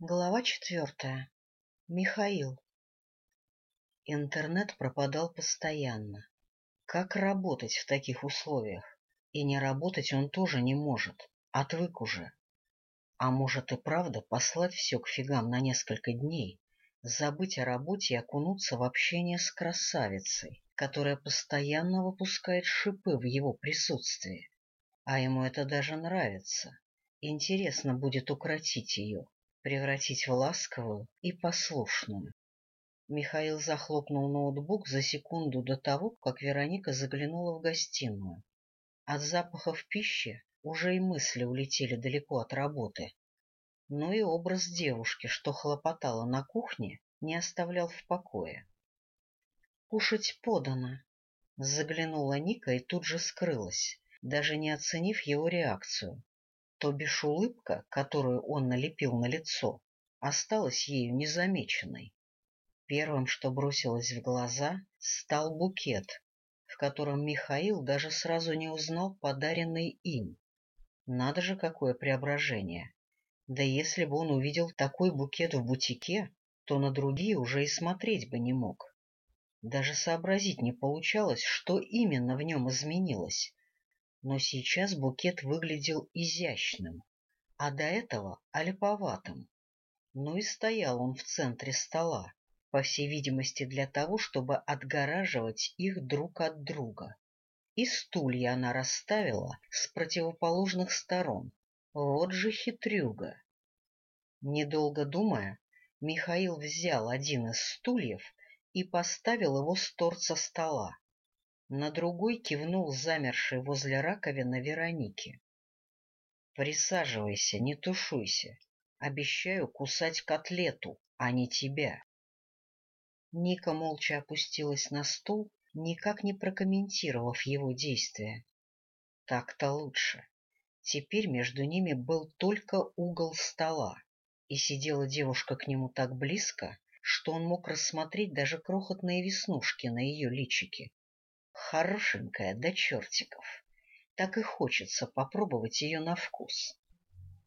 Глава четвертая. Михаил. Интернет пропадал постоянно. Как работать в таких условиях? И не работать он тоже не может. Отвык уже. А может и правда послать все к фигам на несколько дней, забыть о работе и окунуться в общение с красавицей, которая постоянно выпускает шипы в его присутствии. А ему это даже нравится. Интересно будет укротить ее превратить в ласковую и послушную. Михаил захлопнул ноутбук за секунду до того, как Вероника заглянула в гостиную. От запахов пищи уже и мысли улетели далеко от работы. Но и образ девушки, что хлопотала на кухне, не оставлял в покое. «Кушать подано!» — заглянула Ника и тут же скрылась, даже не оценив его реакцию то бишь улыбка, которую он налепил на лицо, осталась ею незамеченной. Первым, что бросилось в глаза, стал букет, в котором Михаил даже сразу не узнал подаренный им. Надо же, какое преображение! Да если бы он увидел такой букет в бутике, то на другие уже и смотреть бы не мог. Даже сообразить не получалось, что именно в нем изменилось, но сейчас букет выглядел изящным, а до этого — олиповатым. Ну и стоял он в центре стола, по всей видимости для того, чтобы отгораживать их друг от друга. И стулья она расставила с противоположных сторон. Вот же хитрюга! Недолго думая, Михаил взял один из стульев и поставил его с торца стола на другой кивнул замерший возле раковины Вероники. — Присаживайся, не тушуйся. Обещаю кусать котлету, а не тебя. Ника молча опустилась на стул, никак не прокомментировав его действия. Так-то лучше. Теперь между ними был только угол стола, и сидела девушка к нему так близко, что он мог рассмотреть даже крохотные веснушки на ее личике. Хорошенькая до чертиков. Так и хочется попробовать ее на вкус.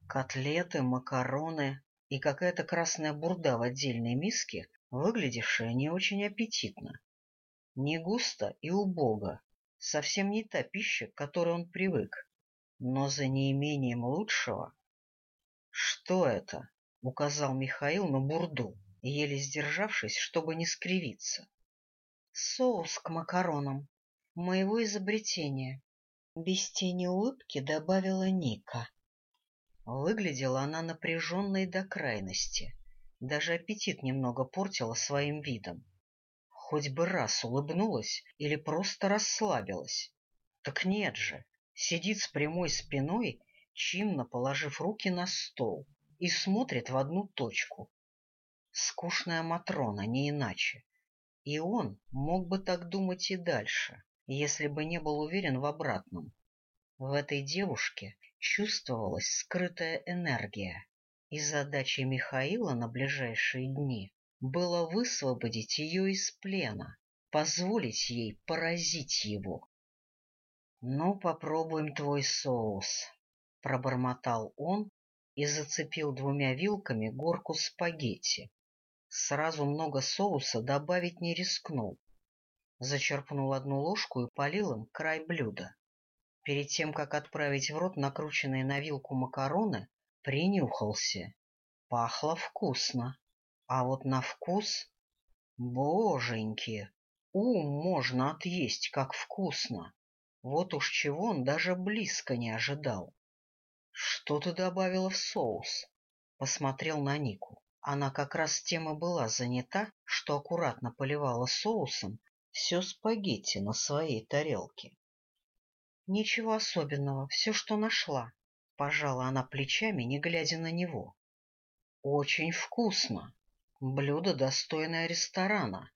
Котлеты, макароны и какая-то красная бурда в отдельной миске, выглядевшая не очень аппетитно. Не густо и убого, совсем не та пища, к которой он привык. Но за неимением лучшего... — Что это? — указал Михаил на бурду, еле сдержавшись, чтобы не скривиться. — Соус к макаронам, моего изобретения. Без тени улыбки добавила Ника. Выглядела она напряженной до крайности. Даже аппетит немного портила своим видом. Хоть бы раз улыбнулась или просто расслабилась. Так нет же, сидит с прямой спиной, чинно положив руки на стол, и смотрит в одну точку. Скучная Матрона, не иначе. И он мог бы так думать и дальше если бы не был уверен в обратном. В этой девушке чувствовалась скрытая энергия, и задачей Михаила на ближайшие дни было высвободить ее из плена, позволить ей поразить его. — Ну, попробуем твой соус, — пробормотал он и зацепил двумя вилками горку спагетти. Сразу много соуса добавить не рискнул, зачерпнул одну ложку и полил им край блюда. Перед тем, как отправить в рот накрученные на вилку макароны, принюхался. Пахло вкусно. А вот на вкус... Боженьки! Ум можно отъесть, как вкусно! Вот уж чего он даже близко не ожидал. — Что ты добавила в соус? — посмотрел на Нику. Она как раз тем и была занята, что аккуратно поливала соусом все спагетти на своей тарелке. — Ничего особенного, все, что нашла, — пожала она плечами, не глядя на него. — Очень вкусно. Блюдо, достойное ресторана.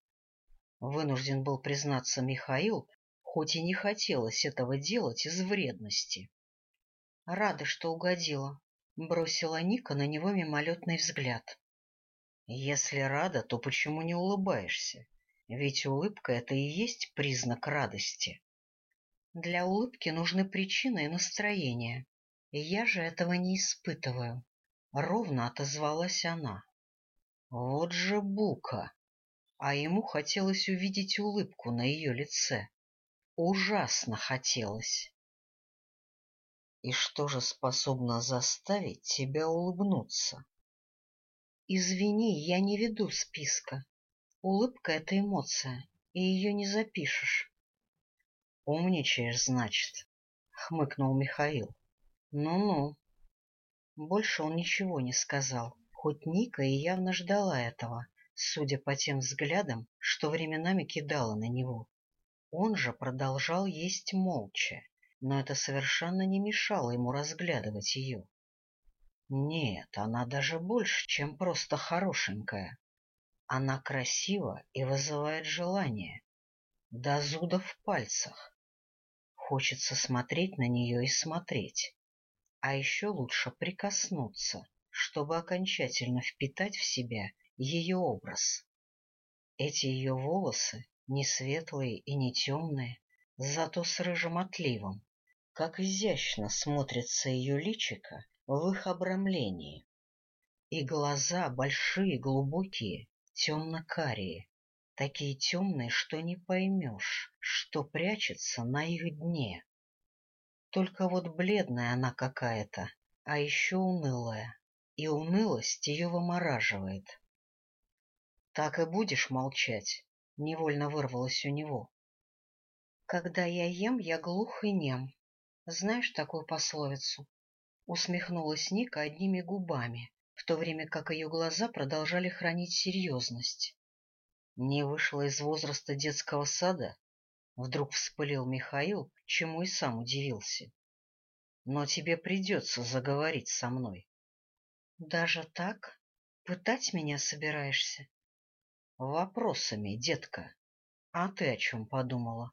Вынужден был признаться Михаил, хоть и не хотелось этого делать из вредности. — Рада, что угодила, — бросила Ника на него мимолетный взгляд. — Если рада, то почему не улыбаешься? Ведь улыбка — это и есть признак радости. Для улыбки нужны причины и настроение, и я же этого не испытываю. Ровно отозвалась она. Вот же Бука! А ему хотелось увидеть улыбку на ее лице. Ужасно хотелось. И что же способно заставить тебя улыбнуться? Извини, я не веду списка. Улыбка — это эмоция, и ее не запишешь. — Умничаешь, значит, — хмыкнул Михаил. «Ну — Ну-ну. Больше он ничего не сказал, хоть Ника и явно ждала этого, судя по тем взглядам, что временами кидала на него. Он же продолжал есть молча, но это совершенно не мешало ему разглядывать ее. Нет, она даже больше, чем просто хорошенькая. Она красива и вызывает желание. До зуда в пальцах. Хочется смотреть на нее и смотреть. А еще лучше прикоснуться, чтобы окончательно впитать в себя ее образ. Эти ее волосы не светлые и не темные, зато с рыжим отливом. Как изящно смотрится ее личико в их обрамлении. И глаза большие, глубокие, темно-карие, такие темные, что не поймешь, что прячется на их дне. Только вот бледная она какая-то, а еще унылая, и унылость ее вымораживает. — Так и будешь молчать? — невольно вырвалось у него. — Когда я ем, я глух и нем. Знаешь такую пословицу? — усмехнулась Ника одними губами, в то время как ее глаза продолжали хранить серьезность. «Не вышла из возраста детского сада?» — вдруг вспылил Михаил, чему и сам удивился. «Но тебе придется заговорить со мной». «Даже так? Пытать меня собираешься?» «Вопросами, детка. А ты о чем подумала?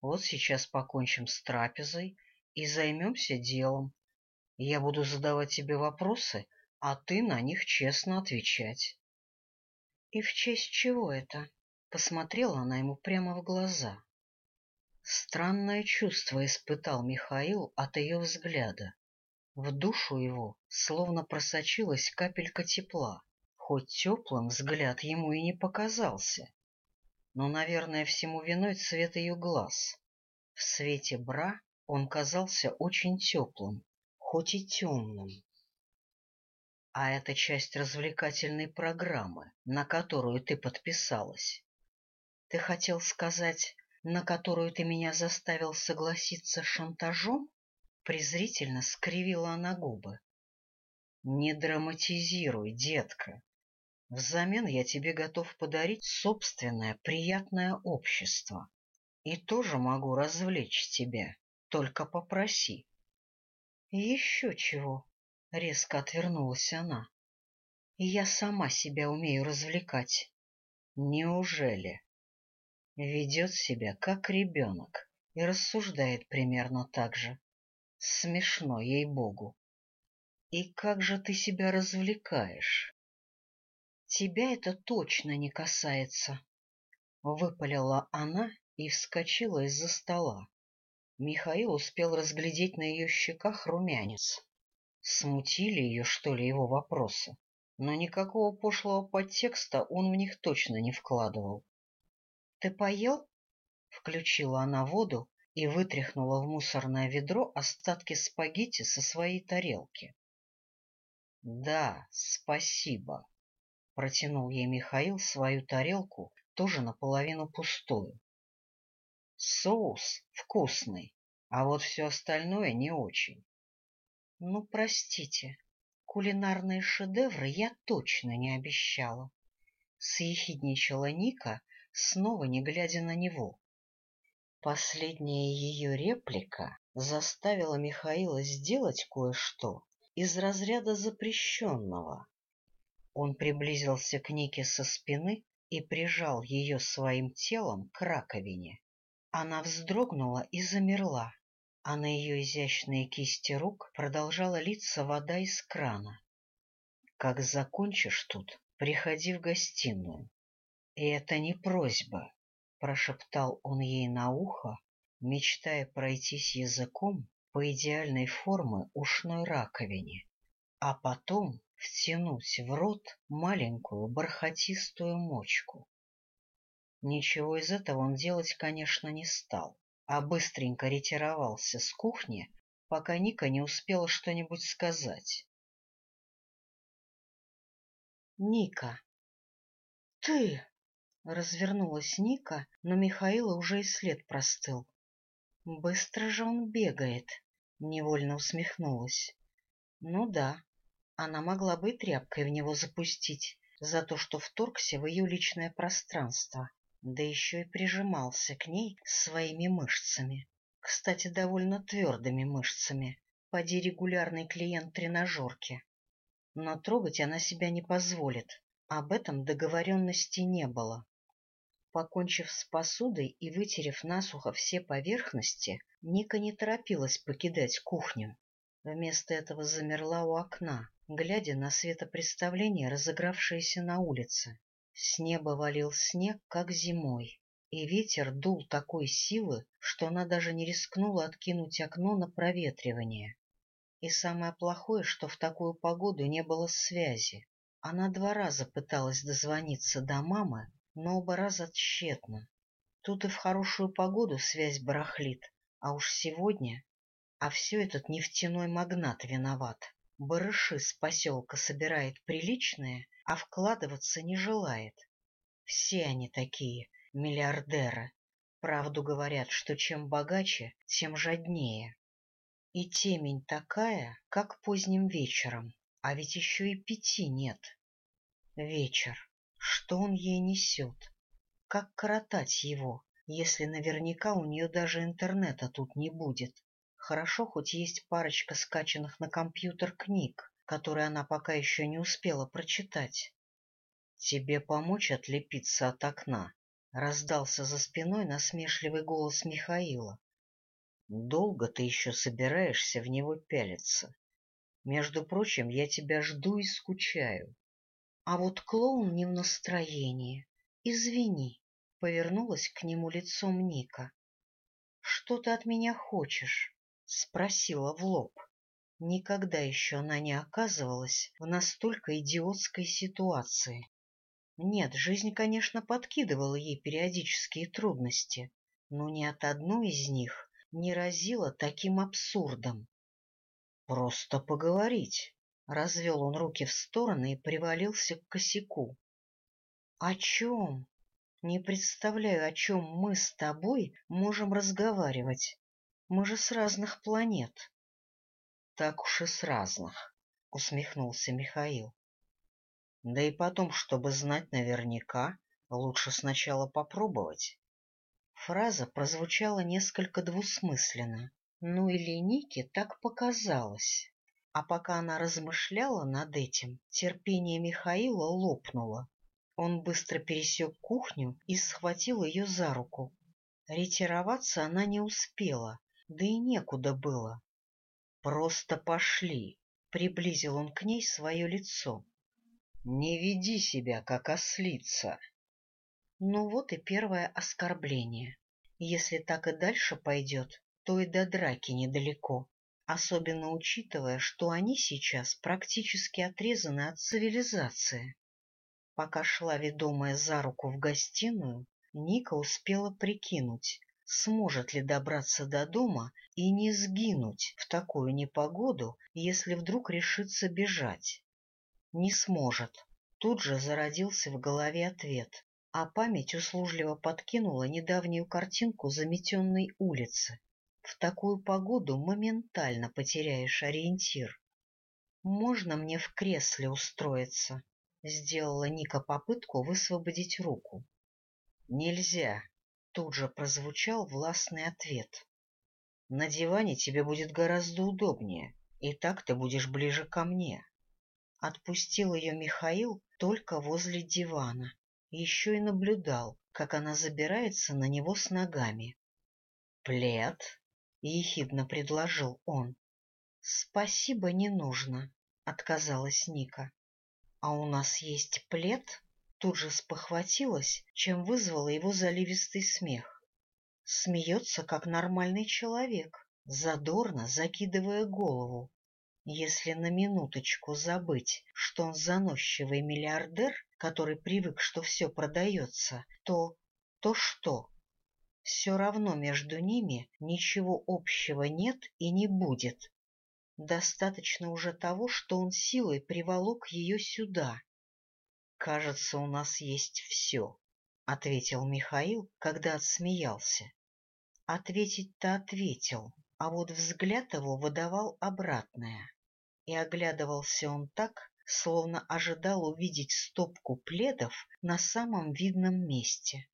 Вот сейчас покончим с трапезой и займемся делом. Я буду задавать тебе вопросы, — а ты на них честно отвечать. — И в честь чего это? — посмотрела она ему прямо в глаза. Странное чувство испытал Михаил от ее взгляда. В душу его словно просочилась капелька тепла, хоть теплым взгляд ему и не показался. Но, наверное, всему виной цвет ее глаз. В свете бра он казался очень теплым, хоть и темным. А это часть развлекательной программы, на которую ты подписалась. Ты хотел сказать, на которую ты меня заставил согласиться шантажом? Презрительно скривила она губы. Не драматизируй, детка. Взамен я тебе готов подарить собственное приятное общество. И тоже могу развлечь тебя, только попроси. Еще чего? — резко отвернулась она. — Я сама себя умею развлекать. — Неужели? Ведет себя как ребенок и рассуждает примерно так же. Смешно, ей-богу. И как же ты себя развлекаешь? Тебя это точно не касается. Выпалила она и вскочила из-за стола. Михаил успел разглядеть на ее щеках румянец. Смутили ее, что ли, его вопросы? Но никакого пошлого подтекста он в них точно не вкладывал. — Ты поел? — включила она воду и вытряхнула в мусорное ведро остатки спагетти со своей тарелки. — Да, спасибо, — протянул ей Михаил свою тарелку, тоже наполовину пустую. — Соус вкусный, а вот все остальное не очень. Ну, простите, кулинарные шедевры я точно не обещала. Съехидничала Ника, снова не глядя на него. Последняя ее реплика заставила Михаила сделать кое-что из разряда запрещенного. Он приблизился к Нике со спины и прижал ее своим телом к раковине. Она вздрогнула и замерла а на ее изящные кисти рук продолжала литься вода из крана. — Как закончишь тут, приходи в гостиную. — И это не просьба, — прошептал он ей на ухо, мечтая пройтись языком по идеальной формы ушной раковине, а потом втянуть в рот маленькую бархатистую мочку. Ничего из этого он делать, конечно, не стал а быстренько ретировался с кухни, пока Ника не успела что-нибудь сказать. Ника. Ты! Развернулась Ника, но Михаила уже и след простыл. Быстро же он бегает, невольно усмехнулась. Ну да, она могла бы и тряпкой в него запустить за то, что вторгся в ее личное пространство да еще и прижимался к ней своими мышцами. Кстати, довольно твердыми мышцами, поди регулярный клиент тренажерки. Но трогать она себя не позволит, об этом договоренности не было. Покончив с посудой и вытерев насухо все поверхности, Ника не торопилась покидать кухню. Вместо этого замерла у окна, глядя на светопредставление, разыгравшееся на улице. С неба валил снег, как зимой, и ветер дул такой силы, что она даже не рискнула откинуть окно на проветривание. И самое плохое, что в такую погоду не было связи. Она два раза пыталась дозвониться до мамы, но оба раза тщетно. Тут и в хорошую погоду связь барахлит, а уж сегодня... А все этот нефтяной магнат виноват. Барыши с поселка собирает приличные, а вкладываться не желает. Все они такие, миллиардеры. Правду говорят, что чем богаче, тем жаднее. И темень такая, как поздним вечером, а ведь еще и пяти нет. Вечер. Что он ей несет? Как коротать его, если наверняка у нее даже интернета тут не будет? Хорошо, хоть есть парочка скачанных на компьютер книг, который она пока еще не успела прочитать. «Тебе помочь отлепиться от окна?» — раздался за спиной насмешливый голос Михаила. «Долго ты еще собираешься в него пялиться? Между прочим, я тебя жду и скучаю». А вот клоун не в настроении. «Извини», — повернулась к нему лицом Ника. «Что ты от меня хочешь?» — спросила в лоб. Никогда еще она не оказывалась в настолько идиотской ситуации. Нет, жизнь, конечно, подкидывала ей периодические трудности, но ни от одной из них не разила таким абсурдом. «Просто поговорить!» — развел он руки в стороны и привалился к косяку. «О чем? Не представляю, о чем мы с тобой можем разговаривать. Мы же с разных планет» так уж и с разных, — усмехнулся Михаил. Да и потом, чтобы знать наверняка, лучше сначала попробовать. Фраза прозвучала несколько двусмысленно. Ну или Нике так показалось. А пока она размышляла над этим, терпение Михаила лопнуло. Он быстро пересек кухню и схватил ее за руку. Ретироваться она не успела, да и некуда было. Просто пошли. Приблизил он к ней свое лицо. Не веди себя, как ослица. Ну вот и первое оскорбление. Если так и дальше пойдет, то и до драки недалеко, особенно учитывая, что они сейчас практически отрезаны от цивилизации. Пока шла ведомая за руку в гостиную, Ника успела прикинуть, сможет ли добраться до дома и не сгинуть в такую непогоду, если вдруг решится бежать. Не сможет. Тут же зародился в голове ответ, а память услужливо подкинула недавнюю картинку заметенной улицы. В такую погоду моментально потеряешь ориентир. «Можно мне в кресле устроиться?» — сделала Ника попытку высвободить руку. «Нельзя», Тут же прозвучал властный ответ. «На диване тебе будет гораздо удобнее, и так ты будешь ближе ко мне». Отпустил ее Михаил только возле дивана, еще и наблюдал, как она забирается на него с ногами. «Плед?» — ехидно предложил он. «Спасибо, не нужно», — отказалась Ника. «А у нас есть плед?» тут же спохватилась, чем вызвала его заливистый смех. Смеется, как нормальный человек, задорно закидывая голову. Если на минуточку забыть, что он заносчивый миллиардер, который привык, что все продается, то... то что? Все равно между ними ничего общего нет и не будет. Достаточно уже того, что он силой приволок ее сюда, «Кажется, у нас есть все», — ответил Михаил, когда отсмеялся. Ответить-то ответил, а вот взгляд его выдавал обратное. И оглядывался он так, словно ожидал увидеть стопку пледов на самом видном месте.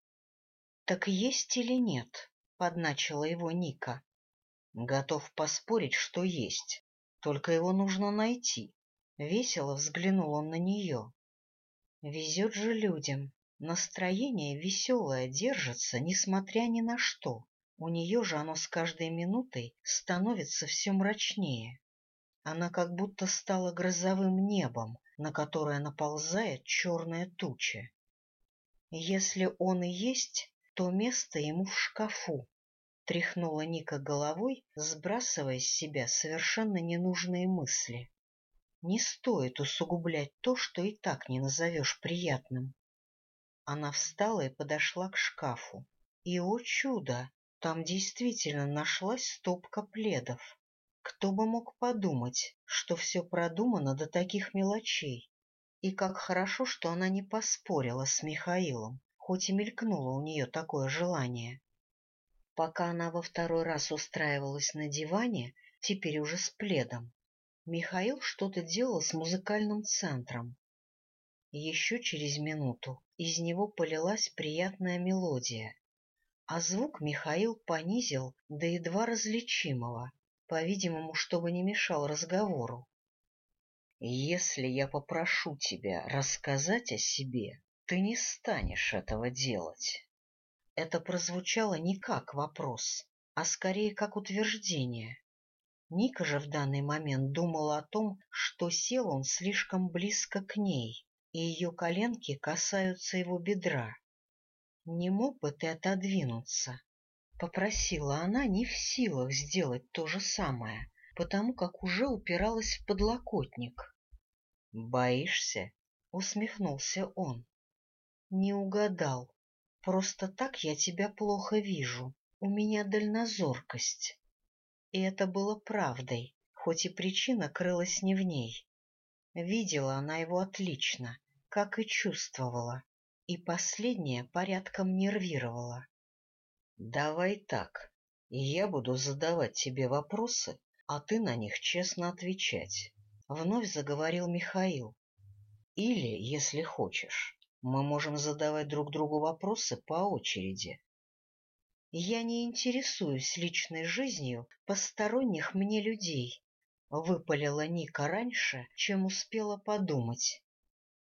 «Так есть или нет?» — подначила его Ника. «Готов поспорить, что есть, только его нужно найти». Весело взглянул он на нее. Везет же людям. Настроение веселое держится, несмотря ни на что. У нее же оно с каждой минутой становится все мрачнее. Она как будто стала грозовым небом, на которое наползает черная туча. Если он и есть, то место ему в шкафу. Тряхнула Ника головой, сбрасывая с себя совершенно ненужные мысли. Не стоит усугублять то, что и так не назовешь приятным. Она встала и подошла к шкафу. И, о чудо, там действительно нашлась стопка пледов. Кто бы мог подумать, что все продумано до таких мелочей. И как хорошо, что она не поспорила с Михаилом, хоть и мелькнуло у нее такое желание. Пока она во второй раз устраивалась на диване, теперь уже с пледом, Михаил что-то делал с музыкальным центром. Еще через минуту из него полилась приятная мелодия, а звук Михаил понизил до едва различимого, по-видимому, чтобы не мешал разговору. «Если я попрошу тебя рассказать о себе, ты не станешь этого делать». Это прозвучало не как вопрос, а скорее как утверждение. Ника же в данный момент думала о том, что сел он слишком близко к ней, и ее коленки касаются его бедра. «Не мог бы ты отодвинуться?» Попросила она не в силах сделать то же самое, потому как уже упиралась в подлокотник. «Боишься?» — усмехнулся он. «Не угадал. Просто так я тебя плохо вижу. У меня дальнозоркость». И это было правдой, хоть и причина крылась не в ней. Видела она его отлично, как и чувствовала, и последнее порядком нервировало. — Давай так, я буду задавать тебе вопросы, а ты на них честно отвечать, — вновь заговорил Михаил. — Или, если хочешь, мы можем задавать друг другу вопросы по очереди, я не интересуюсь личной жизнью посторонних мне людей, — выпалила Ника раньше, чем успела подумать.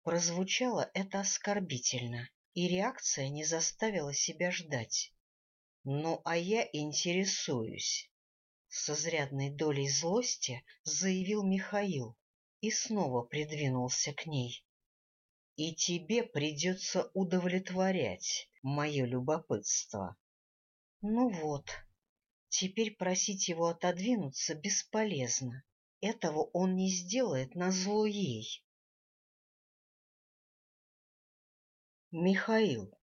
Прозвучало это оскорбительно, и реакция не заставила себя ждать. «Ну, а я интересуюсь», — с изрядной долей злости заявил Михаил и снова придвинулся к ней. «И тебе придется удовлетворять мое любопытство». Ну вот, теперь просить его отодвинуться бесполезно. Этого он не сделает на зло ей. Михаил.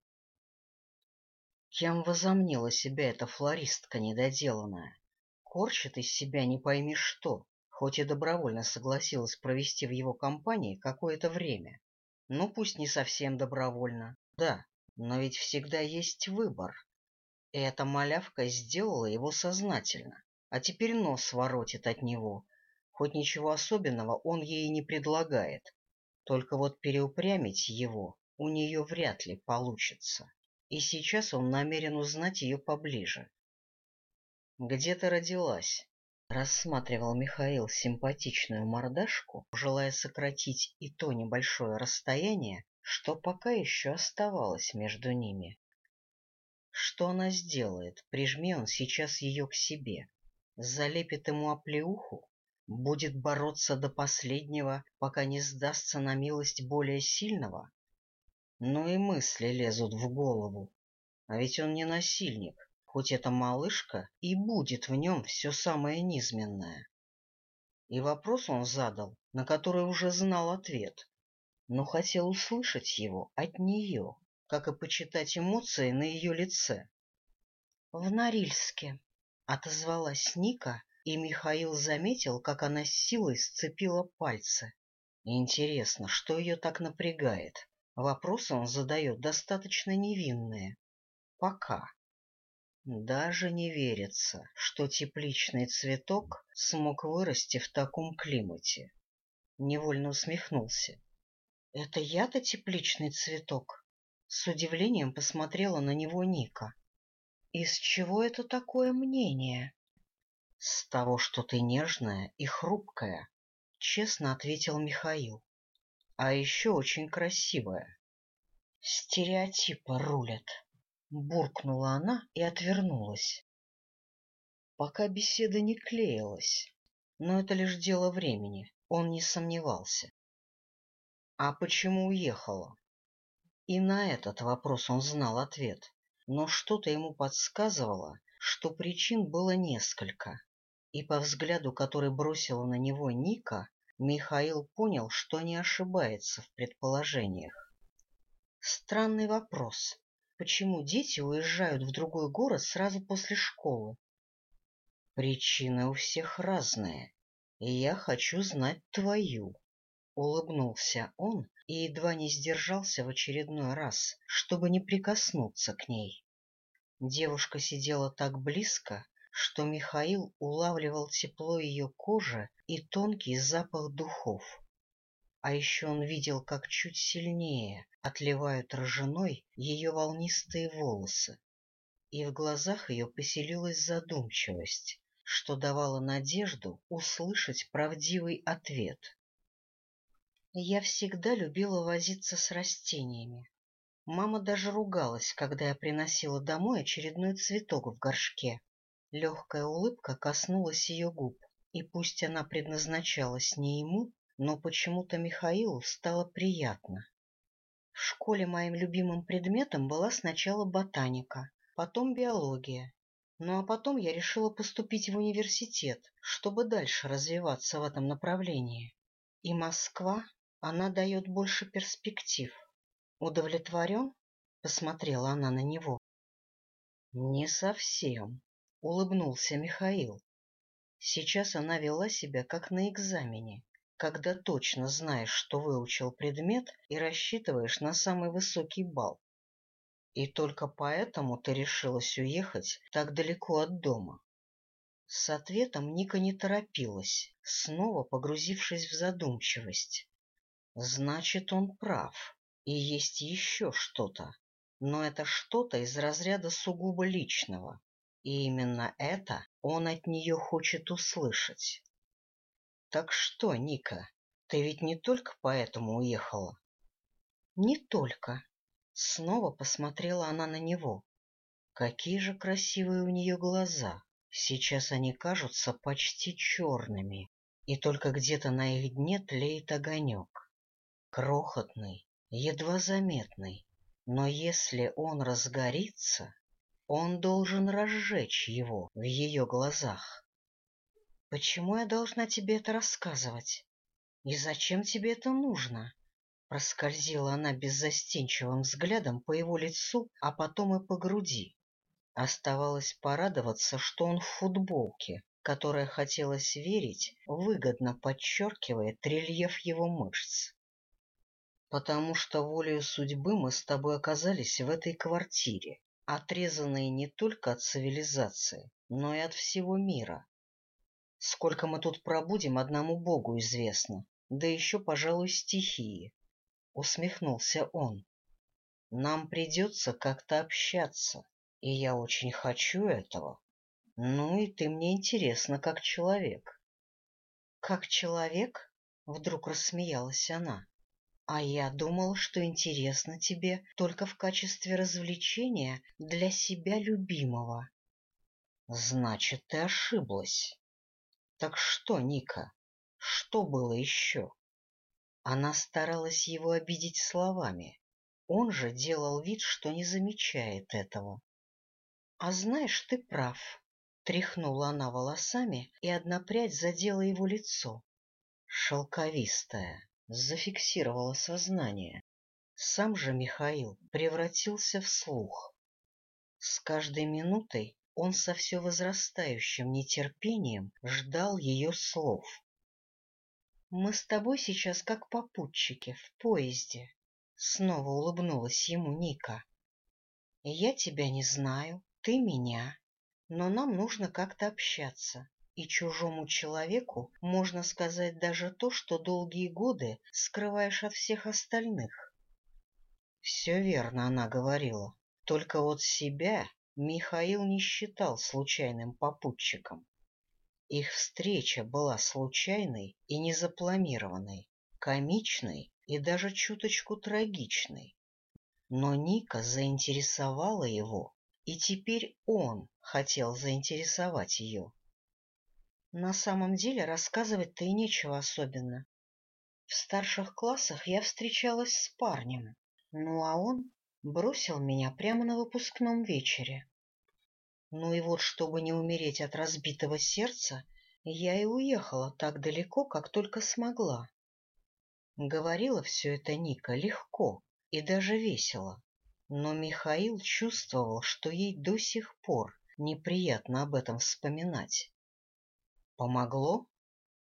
Кем возомнила себя эта флористка недоделанная? Корчит из себя не пойми что, хоть и добровольно согласилась провести в его компании какое-то время. Ну, пусть не совсем добровольно, да, но ведь всегда есть выбор. Эта малявка сделала его сознательно, а теперь нос воротит от него, хоть ничего особенного он ей не предлагает. Только вот переупрямить его у нее вряд ли получится, и сейчас он намерен узнать ее поближе. «Где ты родилась?» — рассматривал Михаил симпатичную мордашку, желая сократить и то небольшое расстояние, что пока еще оставалось между ними. Что она сделает? Прижми он сейчас ее к себе. Залепит ему оплеуху? Будет бороться до последнего, пока не сдастся на милость более сильного? Ну и мысли лезут в голову. А ведь он не насильник, хоть это малышка и будет в нем все самое низменное. И вопрос он задал, на который уже знал ответ, но хотел услышать его от нее как и почитать эмоции на ее лице. — В Норильске, — отозвалась Ника, и Михаил заметил, как она с силой сцепила пальцы. Интересно, что ее так напрягает? Вопросы он задает достаточно невинные. Пока. Даже не верится, что тепличный цветок смог вырасти в таком климате. Невольно усмехнулся. — Это я-то тепличный цветок? С удивлением посмотрела на него Ника. «Из чего это такое мнение?» «С того, что ты нежная и хрупкая», — честно ответил Михаил. «А еще очень красивая». «Стереотипы рулят», — буркнула она и отвернулась. Пока беседа не клеилась, но это лишь дело времени, он не сомневался. «А почему уехала?» И на этот вопрос он знал ответ, но что-то ему подсказывало, что причин было несколько. И по взгляду, который бросила на него Ника, Михаил понял, что не ошибается в предположениях. Странный вопрос. Почему дети уезжают в другой город сразу после школы? Причины у всех разные, и я хочу знать твою. Улыбнулся он и едва не сдержался в очередной раз, чтобы не прикоснуться к ней. Девушка сидела так близко, что Михаил улавливал тепло ее кожи и тонкий запах духов. А еще он видел, как чуть сильнее отливают ржаной ее волнистые волосы, и в глазах ее поселилась задумчивость, что давала надежду услышать правдивый ответ. Я всегда любила возиться с растениями. Мама даже ругалась, когда я приносила домой очередной цветок в горшке. Легкая улыбка коснулась ее губ, и пусть она предназначалась не ему, но почему-то Михаилу стало приятно. В школе моим любимым предметом была сначала ботаника, потом биология. Ну а потом я решила поступить в университет, чтобы дальше развиваться в этом направлении. И Москва она дает больше перспектив. Удовлетворен? Посмотрела она на него. Не совсем, улыбнулся Михаил. Сейчас она вела себя как на экзамене, когда точно знаешь, что выучил предмет и рассчитываешь на самый высокий балл. И только поэтому ты решилась уехать так далеко от дома. С ответом Ника не торопилась, снова погрузившись в задумчивость. Значит, он прав. И есть еще что-то. Но это что-то из разряда сугубо личного. И именно это он от нее хочет услышать. Так что, Ника, ты ведь не только поэтому уехала? Не только. Снова посмотрела она на него. Какие же красивые у нее глаза. Сейчас они кажутся почти черными, и только где-то на их дне тлеет огонек крохотный, едва заметный, но если он разгорится, он должен разжечь его в ее глазах. — Почему я должна тебе это рассказывать? И зачем тебе это нужно? Проскользила она беззастенчивым взглядом по его лицу, а потом и по груди. Оставалось порадоваться, что он в футболке, которая, хотелось верить, выгодно подчеркивает рельеф его мышц потому что волею судьбы мы с тобой оказались в этой квартире, отрезанные не только от цивилизации, но и от всего мира. Сколько мы тут пробудем, одному Богу известно, да еще, пожалуй, стихии. Усмехнулся он. Нам придется как-то общаться, и я очень хочу этого. Ну и ты мне интересна как человек. Как человек? Вдруг рассмеялась она. А я думал, что интересно тебе только в качестве развлечения для себя любимого. Значит, ты ошиблась. Так что, Ника, что было еще? Она старалась его обидеть словами. Он же делал вид, что не замечает этого. — А знаешь, ты прав. Тряхнула она волосами, и одна прядь задела его лицо. Шелковистая зафиксировало сознание. Сам же Михаил превратился в слух. С каждой минутой он со все возрастающим нетерпением ждал ее слов. — Мы с тобой сейчас как попутчики в поезде, — снова улыбнулась ему Ника. — Я тебя не знаю, ты меня, но нам нужно как-то общаться и чужому человеку можно сказать даже то, что долгие годы скрываешь от всех остальных. Все верно она говорила, только от себя Михаил не считал случайным попутчиком. Их встреча была случайной и незапланированной, комичной и даже чуточку трагичной. Но Ника заинтересовала его, и теперь он хотел заинтересовать ее. На самом деле рассказывать-то и нечего особенно. В старших классах я встречалась с парнем, ну а он бросил меня прямо на выпускном вечере. Ну и вот, чтобы не умереть от разбитого сердца, я и уехала так далеко, как только смогла. Говорила все это Ника легко и даже весело, но Михаил чувствовал, что ей до сих пор неприятно об этом вспоминать. Помогло?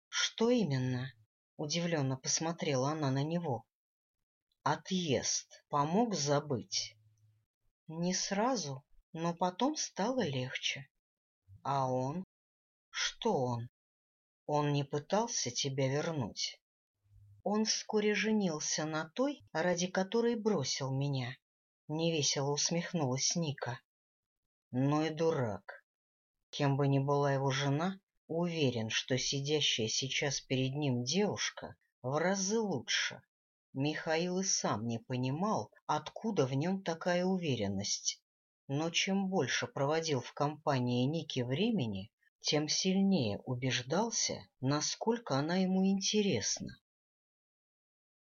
Что именно? Удивленно посмотрела она на него. Отъезд помог забыть? Не сразу, но потом стало легче. А он? Что он? Он не пытался тебя вернуть. Он вскоре женился на той, ради которой бросил меня. Невесело усмехнулась Ника. Ну и дурак. Кем бы ни была его жена, Уверен, что сидящая сейчас перед ним девушка в разы лучше. Михаил и сам не понимал, откуда в нем такая уверенность. Но чем больше проводил в компании Ники времени, тем сильнее убеждался, насколько она ему интересна.